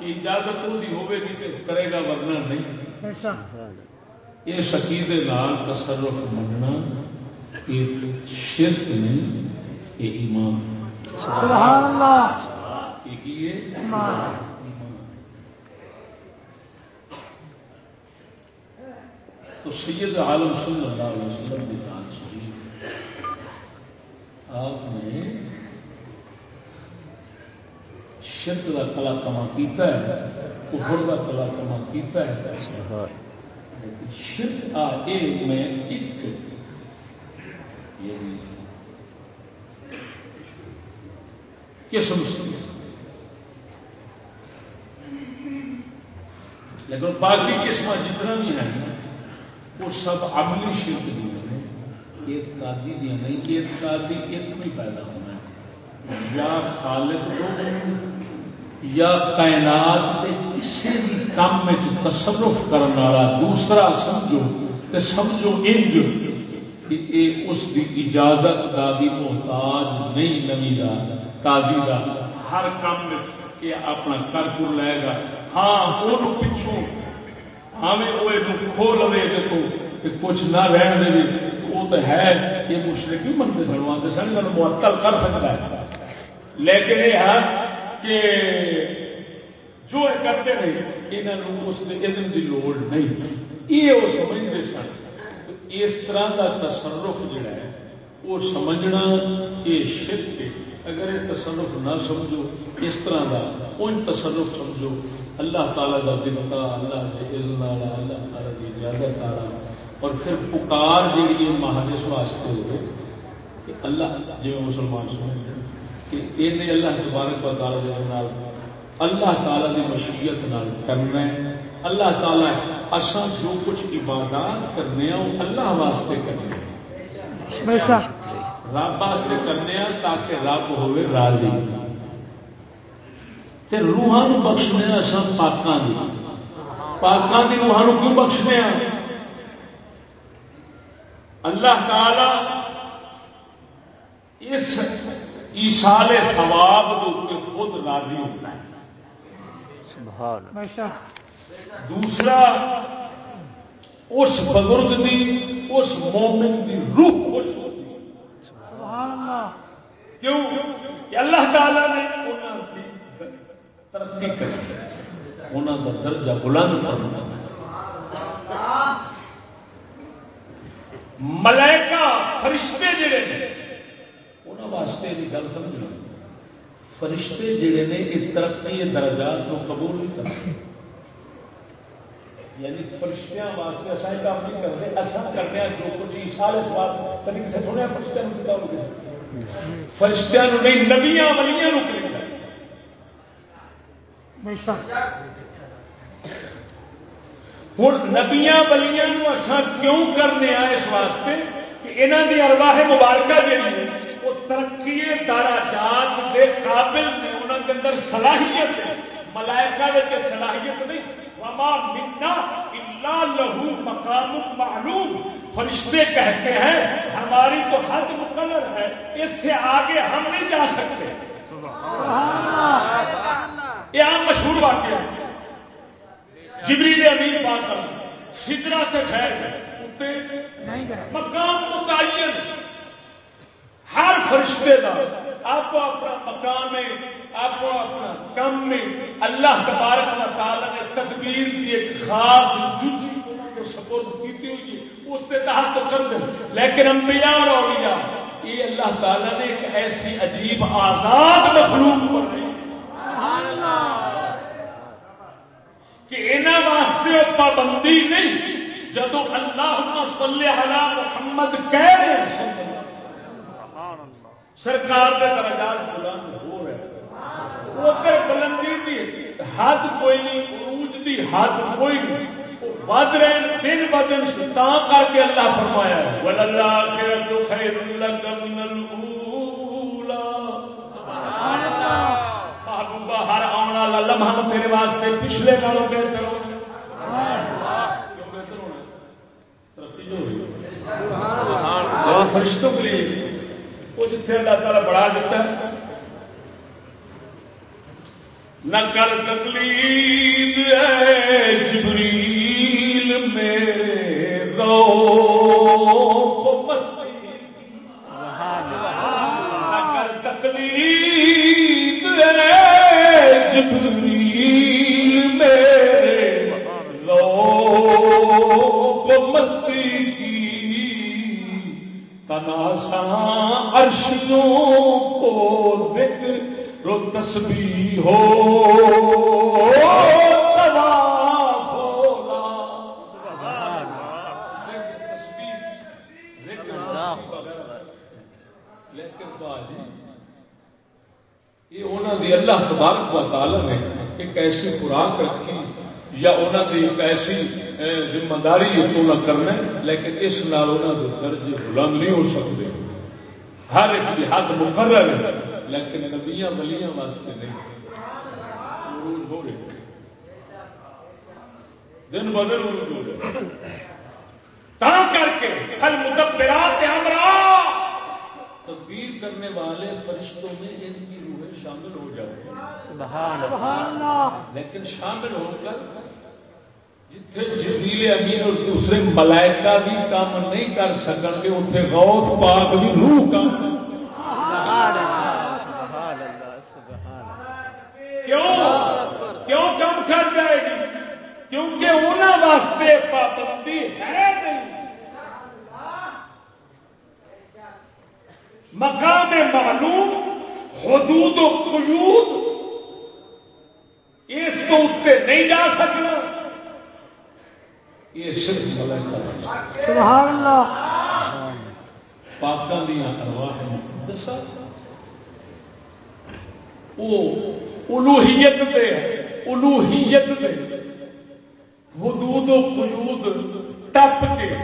اجازت ہوتی ہوے گی تو کرے گا ورنہ نہیں۔ یہ شکیل تصرف مننا یہ شرک نہیں یہ ایمان۔ سبحان اللہ۔ تو سید عالم صلی اللہ علیہ وسلم کی جان سنی آپ نے شرک کا کلا کما کیتا ہے کفر کا کلا کما کیتا ہے۔ شرک آ ایک میں ایک۔ یہ قسم لیکن باقی قسم جتنا بھی ہیں وہ سب عملی شرک دی ہیں۔ اعتقادی دیا نہیں اعتقادی اتنا ہی پیدا ہونا ہے یا خالق کو یا کائنات کے کسی بھی کام میں تصرف کرنے والا، دوسرا سمجھو تو سمجھو انج کہ اے اس دی اجازت کا بھی محتاج نہیں نمی دا، قاضی دا۔ ہر کام میں یہ اپنا کر کر لے گا۔ ہاں وہ پچھوں ہاں، ہمیں وہ کھو لے تو کچھ نہ رہن دے۔ تو ہے یہ مشرق کیوں منتے سنواتے سن میں معطل کر سکتا ہے۔ لیکن یہ ہے کہ جو کرتے رہے، انہوں اس علم کی لوڑ نہیں۔ یہ وہ سمجھتے سن۔ اس طرح کا تصرف جڑا ہے، وہ سمجھنا یہ شرک ہے۔ اگر یہ تصرف نہ سمجھو، اس طرح کا ان تصرف سمجھو۔ اللہ تعالیٰ کا دلتا اللہ کے عزم اللہ تعالیٰ کی اجازت والا۔ اور پھر پکار ہے مہاجس واسطے ہوئے کہ اللہ جی مسلمان سمجھتے کہ یہ اللہ تبارک و تعالیٰ اللہ تعالیٰ کی مشیت نال کرنا ہے۔ اللہ تعالیٰ اصا جو کچھ عبادات کرنے وہ اللہ واسطے کرنے رب واسطے کرنے تاکہ رب ہوئے راضی۔ تے روحان بخشنے اصا پاکاں دی۔ پاکاں دی روحان کیوں بخشنے اللہ تعالی اس ایسال ثواب کے خود راضی ہوتا ہے۔ دوسرا اس بزرگ دی اس مومن دی روح خوش ہوتی کیوں؟ کہ اللہ تعالی نے ترقی کری انہوں کا درجہ بلند فرما ملائکہ فرشتے جڑے نے۔ انہوں واسطے کی گل سمجھنا۔ فرشتے جڑے نے یہ ترقی درجات کو قبول نہیں کرتے یعنی فرشتیاں واسطے اصا یہ کام نہیں کرتے اصل کرتے ہیں جو کچھ سارے سوال کبھی کسی سنیا فرشتہ فرشتہ نہیں نبیاں ولیاں ہوں نبیاں ولیاں اصا کیوں کرنے اس واسطے کہ یہاں کی ارواہ مبارکہ جی وہ ترقی دارا جات کے قابل نے انہوں کے اندر صلاحیت ملائکہ صلاحیت نہیں۔ وما منا الا لہو مقام معلوم۔ فرشتے کہتے ہیں، ہماری تو حد مقرر ہے، اس سے آگے ہم نہیں جا سکتے۔ یہ عام مشہور واقعہ ہے۔ جبریل امین بات کر سدرا سے ٹھہر مقام متعین۔ ہر فرشتے کا آپ کو اپنا مقام ہے آپ کو اپنا کم میں اللہ تبارک و تعالی نے تدبیر کی ایک خاص جزی کو سپورٹ کی ہوئی اس کے تحت تو دیں۔ لیکن انبیاء اور اولیاء یہ اللہ تعالی نے ایک ایسی عجیب آزاد مخلوق بنائی کہ انہوں واسطے پابندی نہیں جدو اللہ صلی علی محمد کہہ رہے ہیں سرکار کے درجات بلند ہو رہے ادھر بلندی دی حد کوئی نہیں، عروج دی حد کوئی نہیں۔ ود رہے دن بدن تا کر کے اللہ فرمایا وللہ خیر لک من الاولا ہر آنے والا لمحہ تیرے واسطے پچھلے نالوں بہتر ہو فرشتوں کے لیے وہ جتنے اللہ تعالیٰ بڑھا دیتا ہے۔ نہ کر تکلیف ہے جبریل میرے رو نہ جبریل میرے لو کو مستی کی۔ تناسا عرشوں کو ذکر رو تسبیح ہو۔ اللہ تبارک و تعالی نے ایک ایسی خوراک رکھی یا انہوں دی ایک ایسی ذمہ داری یہ نہ کرنا لیکن اس نال انہوں دے بلند نہیں ہو سکتے۔ ہر ایک کی حد مقرر ہے، لیکن نبیاں ولیاں واسطے نہیں۔ ہو رہے دن ب دن عروج ہو رہے تا کر کے ہر مدبرات امرا تدبیر کرنے والے فرشتوں میں ان کی شامل ہو جاتی ہیں سبحان اللہ۔ لیکن شامل ہو کر جتنے جبریل امین اور دوسرے ملائکہ بھی کام نہیں کر سکن گے اتنے غوث پاک بھی روح کام سبحان اللہ سبحان اللہ سبحان کیوں؟ کیوں کم کر جائے گی؟ کیونکہ انہوں واسطے پابندی ہے نہیں۔ مقام معلوم حدود و قیود اس کو اتنے نہیں جا سکنا۔ یہ صرف سبحان اللہ۔ پاکاں دیا وہ الوہیت دے الوہیت دے حدود و قیود ٹپ کے۔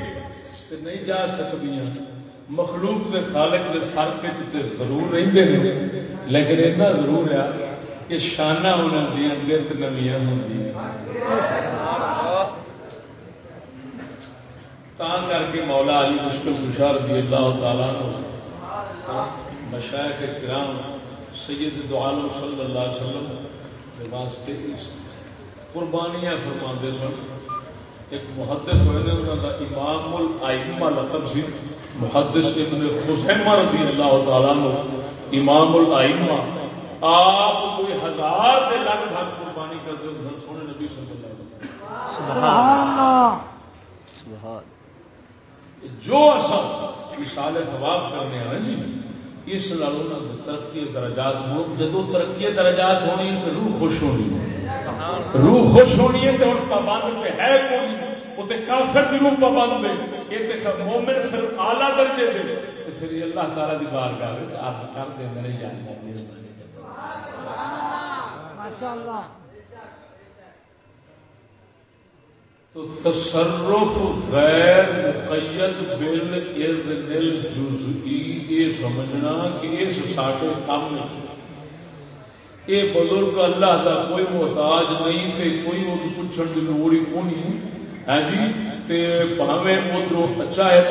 نہیں جا سکدیاں مخلوق دے خالق دے فرق تے ضرور رہندے نے. لیکن اتنا ضرور ہے کہ شانہ انہاں دی نت نویاں ہوندیاں تا کر کے مولا علی مشکل خوشار رضی اللہ تعالیٰ عنہ مشائق کرام سید دو عالم صلی اللہ علیہ وسلم کے واسطے اس قربانیاں فرماندے سن. ایک محدث ہوئے نے انہوں کا امام الائمہ لقب سی. محدث ابن خزیمہ رضی اللہ تعالیٰ عنہ، امام الائمہ، آپ کوئی ہزار سے لگ بھگ قربانی کرتے ہیں سونے نبی صلی اللہ علیہ وسلم۔ سبحان جو اصل مثال ثواب کرنے ہیں جی اس نال انہاں ترقی درجات ہو جدو ترقی درجات ہونی ہے تو روح خوش ہونی ہے۔ روح خوش ہونی ہے تو ہن پابند پہ ہے کوئی وہ کافر کی روح پابند ہے یہ مومن پھر اعلی درجے دے۔ پھر اللہ تعالی دی بارگاہ وچ عرض کر دے میرے کا تو تصرف غیر مقید بل اذن الجزئی یہ سمجھنا کہ اس ساڈے کام یہ بزرگ اللہ دا کوئی محتاج نہیں تے کوئی وہ پوچھن کی لوڑ ہی کونی ہے جی؟ تے ادھر اچھا ہے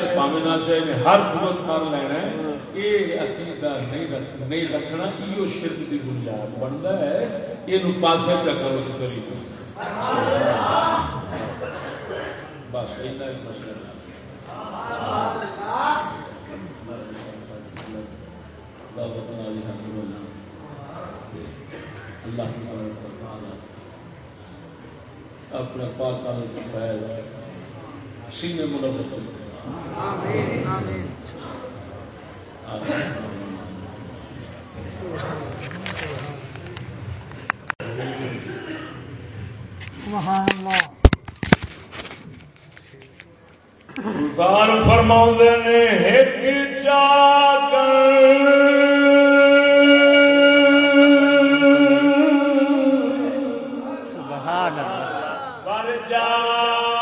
نہ ہر کر لینا ہے۔ یہ عقیدہ نہیں رکھ، نہیں رکھنا یہ شرک دی بنیاد بنتا ہے۔ یہ پاسے چکر کری۔ بس اتنا مسئلہ۔ اللہ اپنے پاک سینے ملک آمین آمین سبحان اللہ سلطان فرما نے ایک چاکر اللہ جا